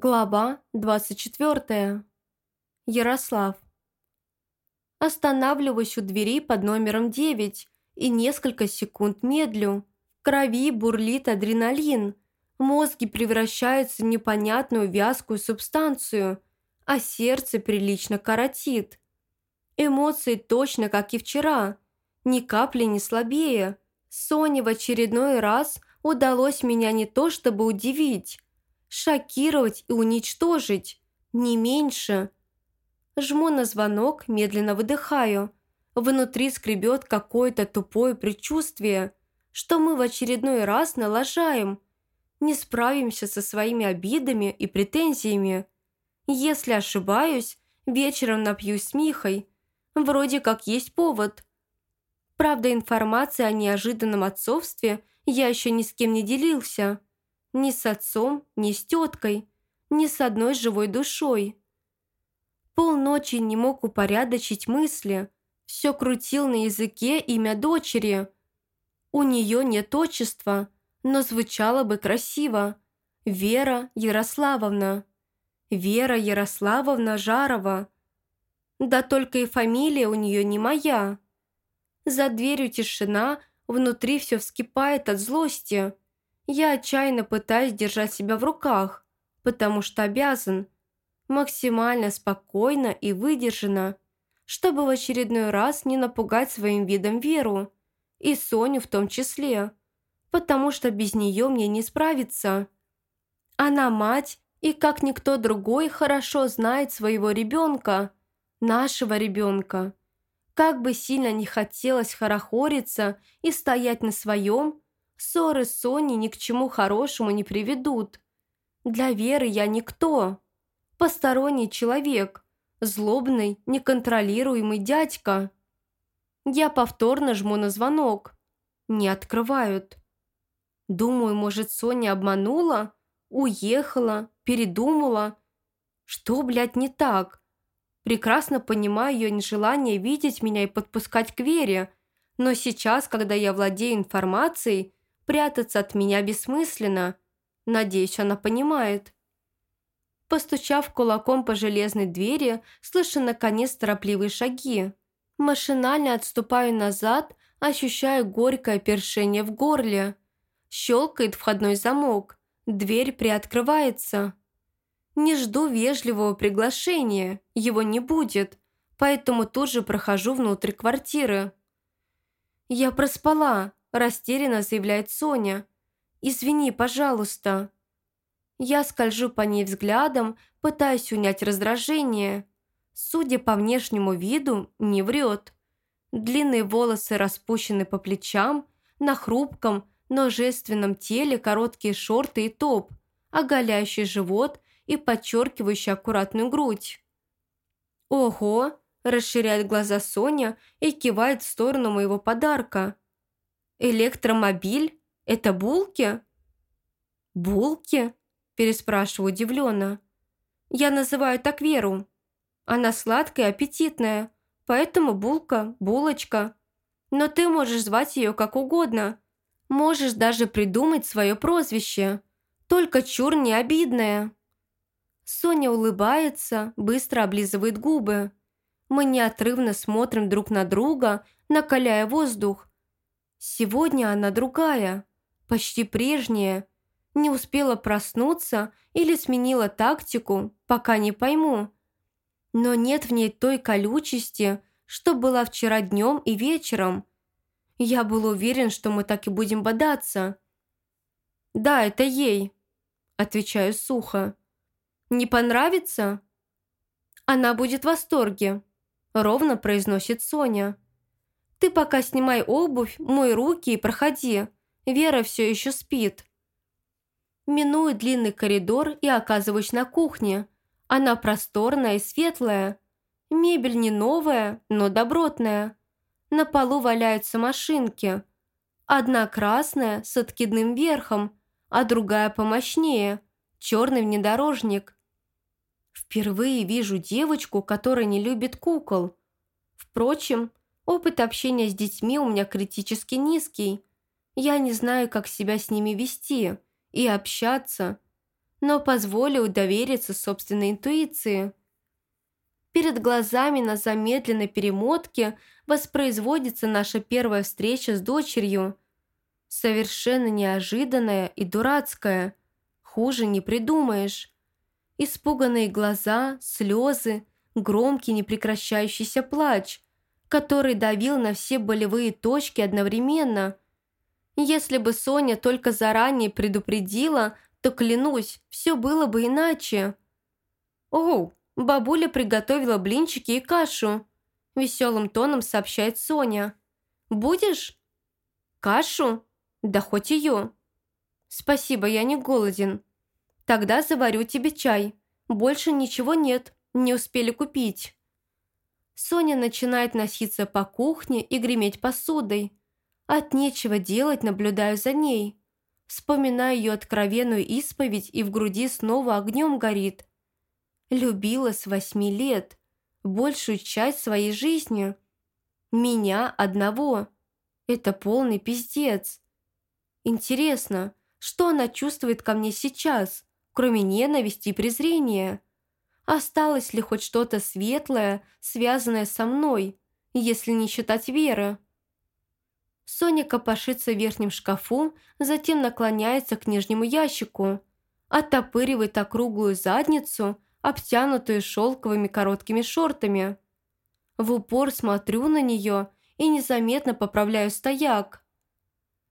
Глава 24. Ярослав. Останавливаюсь у двери под номером 9 и несколько секунд медлю. В крови бурлит адреналин. Мозги превращаются в непонятную вязкую субстанцию, а сердце прилично коротит. Эмоции точно как и вчера, ни капли не слабее. Соне в очередной раз удалось меня не то чтобы удивить, шокировать и уничтожить, не меньше. Жму на звонок, медленно выдыхаю. Внутри скребет какое-то тупое предчувствие, что мы в очередной раз налажаем, не справимся со своими обидами и претензиями. Если ошибаюсь, вечером напьюсь с Михой. Вроде как есть повод. Правда, информация о неожиданном отцовстве я еще ни с кем не делился. Ни с отцом, ни с теткой, ни с одной живой душой. Полночи не мог упорядочить мысли. Все крутил на языке имя дочери. У нее нет отчества, но звучало бы красиво. Вера Ярославовна. Вера Ярославовна Жарова. Да только и фамилия у нее не моя. За дверью тишина, внутри все вскипает от злости. Я отчаянно пытаюсь держать себя в руках, потому что обязан. Максимально спокойно и выдержанно, чтобы в очередной раз не напугать своим видом Веру. И Соню в том числе, потому что без нее мне не справиться. Она мать и, как никто другой, хорошо знает своего ребенка, нашего ребенка. Как бы сильно не хотелось хорохориться и стоять на своем, Ссоры с Соней ни к чему хорошему не приведут. Для Веры я никто. Посторонний человек. Злобный, неконтролируемый дядька. Я повторно жму на звонок. Не открывают. Думаю, может, Соня обманула? Уехала? Передумала? Что, блядь, не так? Прекрасно понимаю ее нежелание видеть меня и подпускать к Вере, но сейчас, когда я владею информацией, Прятаться от меня бессмысленно. Надеюсь, она понимает. Постучав кулаком по железной двери, слышу наконец торопливые шаги. Машинально отступаю назад, ощущаю горькое першение в горле. Щелкает входной замок. Дверь приоткрывается. Не жду вежливого приглашения, его не будет, поэтому тут же прохожу внутрь квартиры. Я проспала, растерянно заявляет Соня. «Извини, пожалуйста». Я скольжу по ней взглядом, пытаясь унять раздражение. Судя по внешнему виду, не врет. Длинные волосы распущены по плечам, на хрупком, но женственном теле короткие шорты и топ, оголяющий живот и подчеркивающий аккуратную грудь. «Ого!» – расширяет глаза Соня и кивает в сторону моего подарка – «Электромобиль? Это булки?» «Булки?» – переспрашиваю удивленно. «Я называю так Веру. Она сладкая и аппетитная, поэтому булка, булочка. Но ты можешь звать ее как угодно. Можешь даже придумать свое прозвище. Только чур не обидное». Соня улыбается, быстро облизывает губы. Мы неотрывно смотрим друг на друга, накаляя воздух. Сегодня она другая, почти прежняя. Не успела проснуться или сменила тактику, пока не пойму. Но нет в ней той колючести, что была вчера днем и вечером. Я был уверен, что мы так и будем бодаться. «Да, это ей», – отвечаю сухо. «Не понравится?» «Она будет в восторге», – ровно произносит Соня. Ты пока снимай обувь, мой руки и проходи. Вера все еще спит. Миную длинный коридор и оказываюсь на кухне. Она просторная и светлая. Мебель не новая, но добротная. На полу валяются машинки. Одна красная с откидным верхом, а другая помощнее, черный внедорожник. Впервые вижу девочку, которая не любит кукол. Впрочем, Опыт общения с детьми у меня критически низкий. Я не знаю, как себя с ними вести и общаться. но позволю довериться собственной интуиции. Перед глазами на замедленной перемотке воспроизводится наша первая встреча с дочерью. Совершенно неожиданная и дурацкая. Хуже не придумаешь. Испуганные глаза, слезы, громкий непрекращающийся плач, который давил на все болевые точки одновременно. Если бы Соня только заранее предупредила, то, клянусь, все было бы иначе. «Оу, бабуля приготовила блинчики и кашу», – веселым тоном сообщает Соня. «Будешь?» «Кашу? Да хоть ее». «Спасибо, я не голоден». «Тогда заварю тебе чай. Больше ничего нет, не успели купить». Соня начинает носиться по кухне и греметь посудой. От нечего делать наблюдаю за ней. Вспоминаю ее откровенную исповедь, и в груди снова огнем горит. Любила с восьми лет, большую часть своей жизни. Меня одного. Это полный пиздец. Интересно, что она чувствует ко мне сейчас, кроме ненависти и презрения? Осталось ли хоть что-то светлое, связанное со мной, если не считать веры? Соня копошится в верхнем шкафу, затем наклоняется к нижнему ящику, оттопыривает округлую задницу, обтянутую шелковыми короткими шортами. В упор смотрю на нее и незаметно поправляю стояк.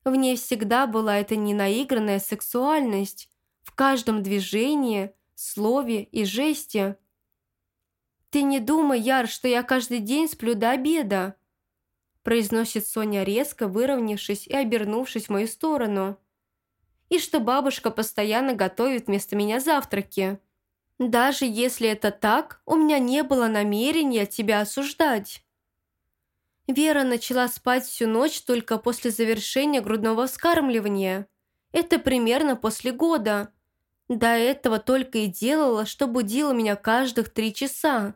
В ней всегда была эта ненаигранная сексуальность, в каждом движении, слове и жесте. «Ты не думай, Яр, что я каждый день сплю до обеда», произносит Соня резко, выровнявшись и обернувшись в мою сторону. И что бабушка постоянно готовит вместо меня завтраки. Даже если это так, у меня не было намерения тебя осуждать. Вера начала спать всю ночь только после завершения грудного вскармливания. Это примерно после года. До этого только и делала, что будила меня каждых три часа.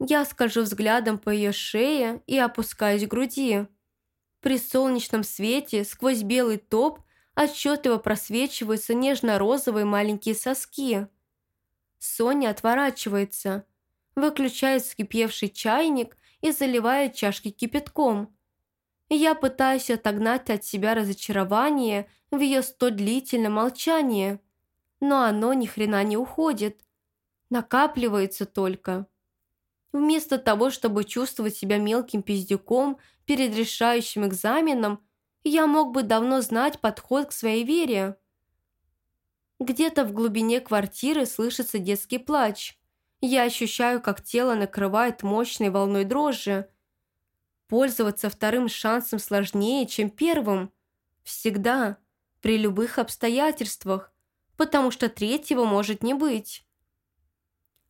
Я скольжу взглядом по ее шее и опускаюсь к груди. При солнечном свете сквозь белый топ отчетливо просвечиваются нежно-розовые маленькие соски. Соня отворачивается, выключает вскипевший чайник и заливает чашки кипятком. Я пытаюсь отогнать от себя разочарование в ее столь длительном молчании, но оно ни хрена не уходит, накапливается только. Вместо того, чтобы чувствовать себя мелким пиздюком перед решающим экзаменом, я мог бы давно знать подход к своей вере. Где-то в глубине квартиры слышится детский плач. Я ощущаю, как тело накрывает мощной волной дрожи. Пользоваться вторым шансом сложнее, чем первым. Всегда. При любых обстоятельствах. Потому что третьего может не быть.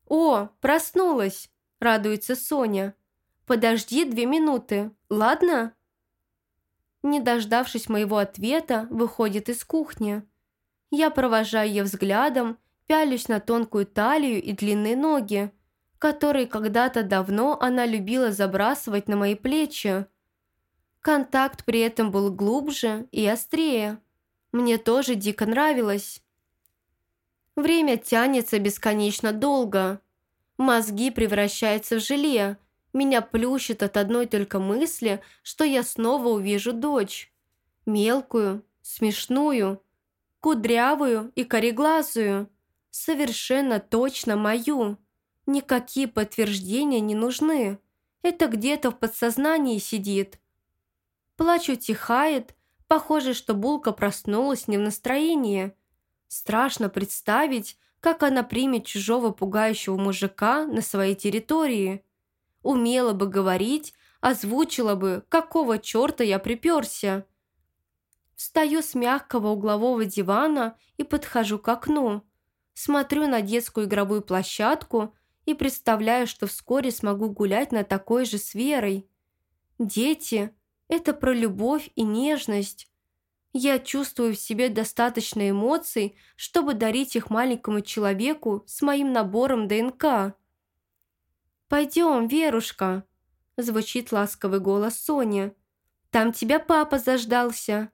«О, проснулась!» радуется Соня. «Подожди две минуты, ладно?» Не дождавшись моего ответа, выходит из кухни. Я провожаю ее взглядом, пялюсь на тонкую талию и длинные ноги, которые когда-то давно она любила забрасывать на мои плечи. Контакт при этом был глубже и острее. Мне тоже дико нравилось. Время тянется бесконечно долго. Мозги превращаются в желе. Меня плющит от одной только мысли, что я снова увижу дочь. Мелкую, смешную, кудрявую и кореглазую. Совершенно точно мою. Никакие подтверждения не нужны. Это где-то в подсознании сидит. Плач утихает. Похоже, что Булка проснулась не в настроении. Страшно представить, как она примет чужого пугающего мужика на своей территории. Умела бы говорить, озвучила бы, какого черта я приперся. Встаю с мягкого углового дивана и подхожу к окну. Смотрю на детскую игровую площадку и представляю, что вскоре смогу гулять на такой же с Верой. Дети – это про любовь и нежность, я чувствую в себе достаточно эмоций, чтобы дарить их маленькому человеку с моим набором ДНК. «Пойдем, Верушка», – звучит ласковый голос Сони. «Там тебя папа заждался».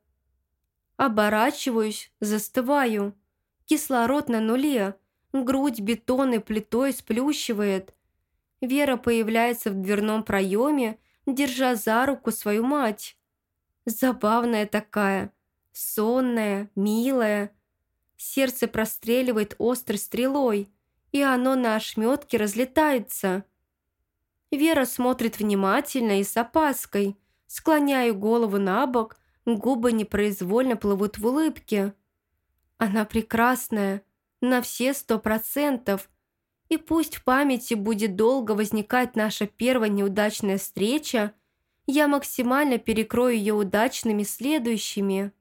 Оборачиваюсь, застываю. Кислород на нуле, грудь бетонной плитой сплющивает. Вера появляется в дверном проеме, держа за руку свою мать. Забавная такая, сонная, милая. Сердце простреливает острой стрелой, и оно на ошметке разлетается. Вера смотрит внимательно и с опаской. Склоняю голову на бок, губы непроизвольно плывут в улыбке. Она прекрасная, на все сто процентов. И пусть в памяти будет долго возникать наша первая неудачная встреча, я максимально перекрою ее удачными следующими –